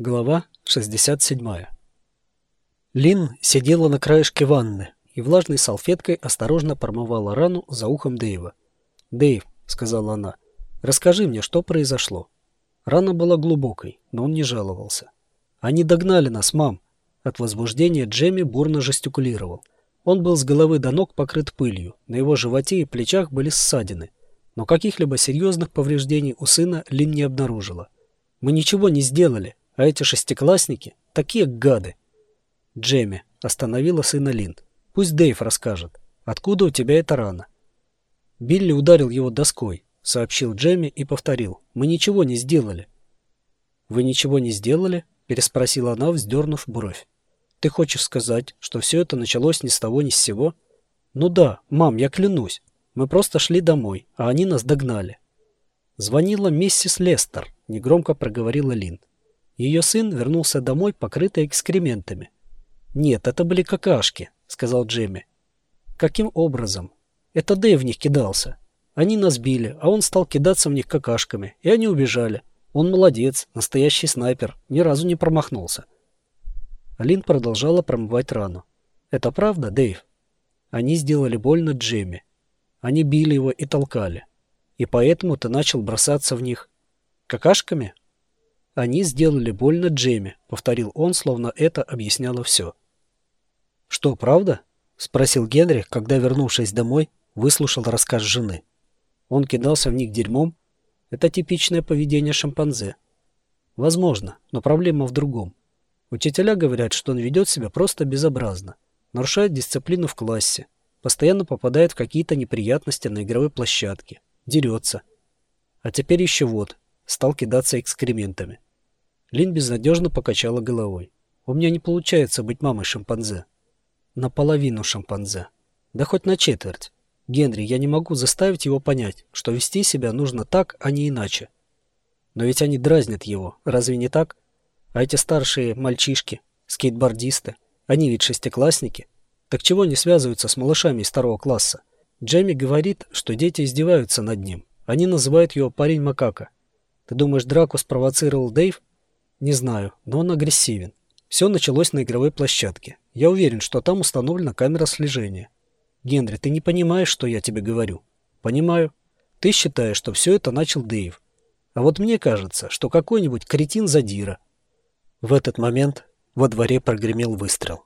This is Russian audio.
Глава 67. Лин сидела на краешке ванны и влажной салфеткой осторожно промывала рану за ухом Дэйва. «Дэйв», — сказала она, — «расскажи мне, что произошло». Рана была глубокой, но он не жаловался. «Они догнали нас, мам!» От возбуждения Джемми бурно жестикулировал. Он был с головы до ног покрыт пылью, на его животе и плечах были ссадины, но каких-либо серьезных повреждений у сына Лин не обнаружила. «Мы ничего не сделали», а эти шестиклассники – такие гады. Джемми остановила сына Лин. Пусть Дэйв расскажет, откуда у тебя эта рана. Билли ударил его доской, сообщил Джемми и повторил. Мы ничего не сделали. Вы ничего не сделали? Переспросила она, вздернув бровь. Ты хочешь сказать, что все это началось ни с того ни с сего? Ну да, мам, я клянусь. Мы просто шли домой, а они нас догнали. Звонила миссис Лестер, негромко проговорила Лин. Ее сын вернулся домой, покрытый экскрементами. «Нет, это были какашки», — сказал Джемми. «Каким образом?» «Это Дэйв в них кидался. Они нас били, а он стал кидаться в них какашками, и они убежали. Он молодец, настоящий снайпер, ни разу не промахнулся». Алин продолжала промывать рану. «Это правда, Дэйв?» Они сделали больно Джемми. Они били его и толкали. И поэтому ты начал бросаться в них. Какашками? «Они сделали больно Джемми», — повторил он, словно это объясняло все. «Что, правда?» — спросил Генри, когда, вернувшись домой, выслушал рассказ жены. Он кидался в них дерьмом. Это типичное поведение шимпанзе. Возможно, но проблема в другом. Учителя говорят, что он ведет себя просто безобразно, нарушает дисциплину в классе, постоянно попадает в какие-то неприятности на игровой площадке, дерется. А теперь еще вот, стал кидаться экскрементами. Лин безнадежно покачала головой. «У меня не получается быть мамой шимпанзе». «Наполовину шимпанзе. Да хоть на четверть. Генри, я не могу заставить его понять, что вести себя нужно так, а не иначе. Но ведь они дразнят его, разве не так? А эти старшие мальчишки, скейтбордисты, они ведь шестиклассники. Так чего не связываются с малышами из второго класса? Джемми говорит, что дети издеваются над ним. Они называют его парень-макака. Ты думаешь, драку спровоцировал Дэйв? Не знаю, но он агрессивен. Все началось на игровой площадке. Я уверен, что там установлена камера слежения. Генри, ты не понимаешь, что я тебе говорю? Понимаю. Ты считаешь, что все это начал Дэйв. А вот мне кажется, что какой-нибудь кретин задира. В этот момент во дворе прогремел выстрел.